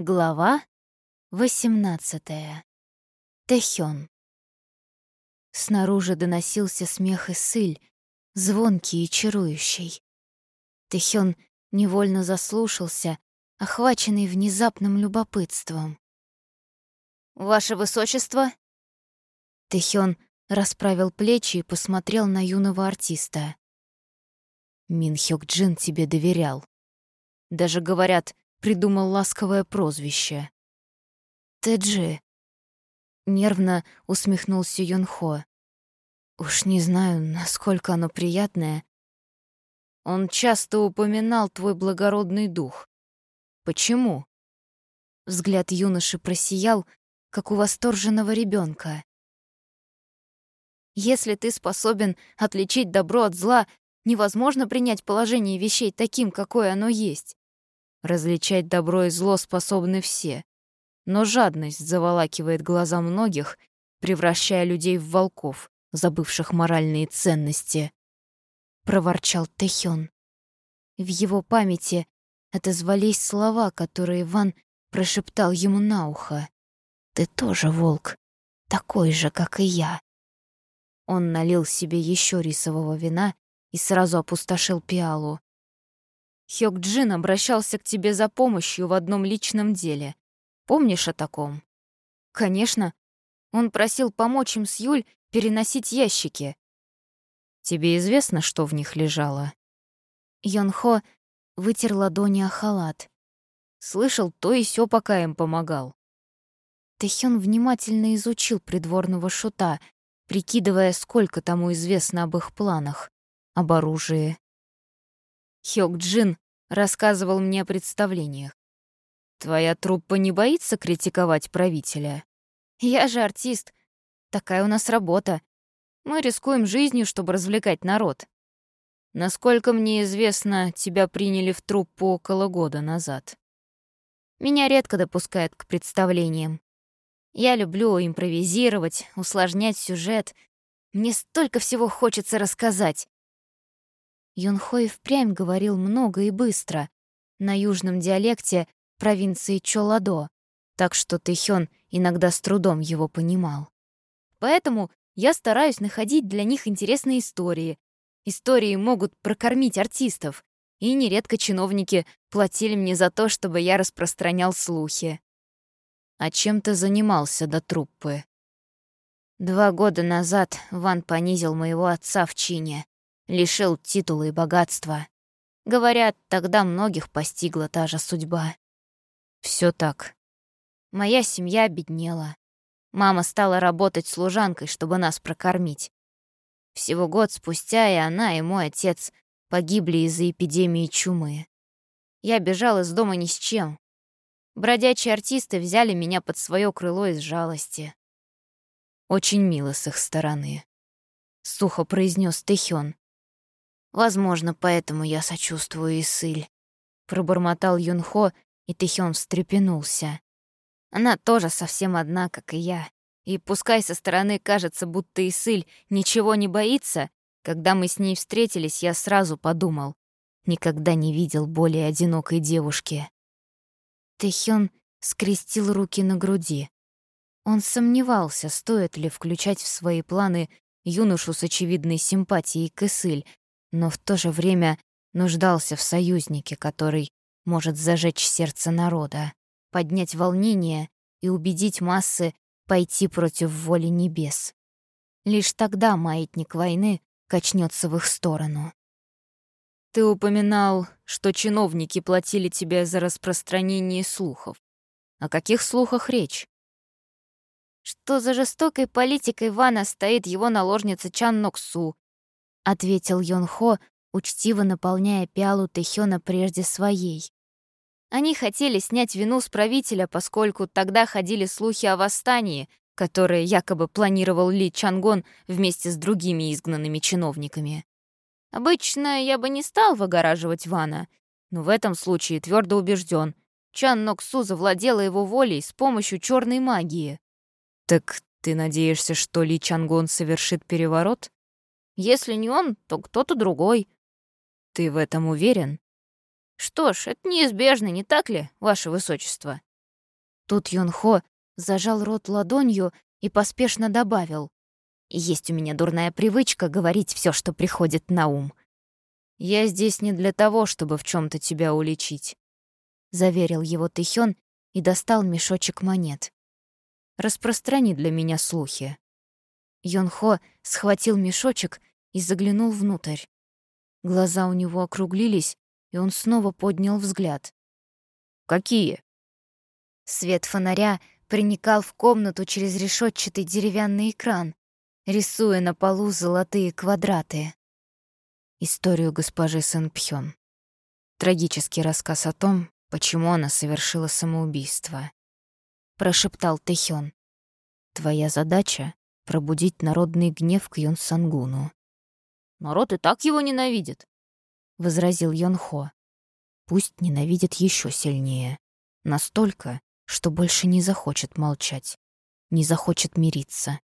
Глава 18. Тэхён. Снаружи доносился смех и сыль, звонкий и чарующий. Тэхён невольно заслушался, охваченный внезапным любопытством. «Ваше Высочество?» Тэхён расправил плечи и посмотрел на юного артиста. «Мин Хёк Джин тебе доверял. Даже, говорят, придумал ласковое прозвище. «Тэджи», — нервно усмехнулся Юнхо. «Уж не знаю, насколько оно приятное. Он часто упоминал твой благородный дух. Почему?» Взгляд юноши просиял, как у восторженного ребенка. «Если ты способен отличить добро от зла, невозможно принять положение вещей таким, какое оно есть. Различать добро и зло способны все. Но жадность заволакивает глаза многих, превращая людей в волков, забывших моральные ценности. Проворчал Тэхён. В его памяти отозвались слова, которые Иван прошептал ему на ухо. «Ты тоже волк, такой же, как и я». Он налил себе еще рисового вина и сразу опустошил пиалу. Хёк Джин обращался к тебе за помощью в одном личном деле. Помнишь о таком? Конечно. Он просил помочь им с Юль переносить ящики. Тебе известно, что в них лежало? Йонхо вытер ладони о халат. Слышал то и сё, пока им помогал. Тэхён внимательно изучил придворного шута, прикидывая, сколько тому известно об их планах, об оружии, Хёк Джин рассказывал мне о представлениях. Твоя труппа не боится критиковать правителя? Я же артист. Такая у нас работа. Мы рискуем жизнью, чтобы развлекать народ. Насколько мне известно, тебя приняли в труппу около года назад. Меня редко допускают к представлениям. Я люблю импровизировать, усложнять сюжет. Мне столько всего хочется рассказать. Юнхо и впрямь говорил много и быстро, на южном диалекте провинции Чоладо, так что Тэхён иногда с трудом его понимал. Поэтому я стараюсь находить для них интересные истории. Истории могут прокормить артистов, и нередко чиновники платили мне за то, чтобы я распространял слухи. А чем ты занимался до труппы? Два года назад Ван понизил моего отца в чине лишил титула и богатства. Говорят, тогда многих постигла та же судьба. Все так. Моя семья обеднела. Мама стала работать служанкой, чтобы нас прокормить. Всего год спустя и она, и мой отец погибли из-за эпидемии чумы. Я бежал из дома ни с чем. Бродячие артисты взяли меня под свое крыло из жалости. Очень мило с их стороны. Сухо произнес Тэхён. Возможно, поэтому я сочувствую Исыль. Пробормотал Юнхо, и Тэхён встрепенулся. Она тоже совсем одна, как и я. И пускай со стороны кажется, будто Исыль ничего не боится, когда мы с ней встретились, я сразу подумал. Никогда не видел более одинокой девушки. Тэхён скрестил руки на груди. Он сомневался, стоит ли включать в свои планы юношу с очевидной симпатией к Исыль, но в то же время нуждался в союзнике, который может зажечь сердце народа, поднять волнение и убедить массы пойти против воли небес. Лишь тогда маятник войны качнется в их сторону. Ты упоминал, что чиновники платили тебе за распространение слухов. О каких слухах речь? Что за жестокой политикой Вана стоит его наложница Чан Ноксу, ответил Йонхо, учтиво наполняя пиалу Тэхёна прежде своей. Они хотели снять вину с правителя, поскольку тогда ходили слухи о восстании, которое якобы планировал Ли Чангон вместе с другими изгнанными чиновниками. Обычно я бы не стал выгораживать Вана, но в этом случае твердо убежден, Чан Ноксу завладела его волей с помощью черной магии. «Так ты надеешься, что Ли Чангон совершит переворот?» Если не он, то кто-то другой. Ты в этом уверен? Что ж, это неизбежно, не так ли, ваше высочество? Тут Юнхо зажал рот ладонью и поспешно добавил. «Есть у меня дурная привычка говорить все, что приходит на ум». «Я здесь не для того, чтобы в чем то тебя уличить», — заверил его Тэхён и достал мешочек монет. «Распространи для меня слухи». Йонхо схватил мешочек и заглянул внутрь. Глаза у него округлились, и он снова поднял взгляд. «Какие?» Свет фонаря проникал в комнату через решетчатый деревянный экран, рисуя на полу золотые квадраты. Историю госпожи Сен-Пхён. Трагический рассказ о том, почему она совершила самоубийство. Прошептал Тэхён. Твоя задача — пробудить народный гнев к Йон Сангуну. Народ и так его ненавидит, — возразил Йонхо. Пусть ненавидит еще сильнее. Настолько, что больше не захочет молчать, не захочет мириться.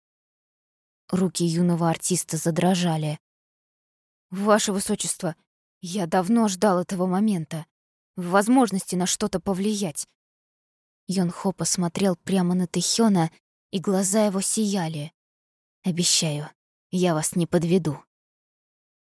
Руки юного артиста задрожали. «Ваше Высочество, я давно ждал этого момента, возможности на что-то повлиять». Йонхо посмотрел прямо на Тэхёна, и глаза его сияли. «Обещаю, я вас не подведу».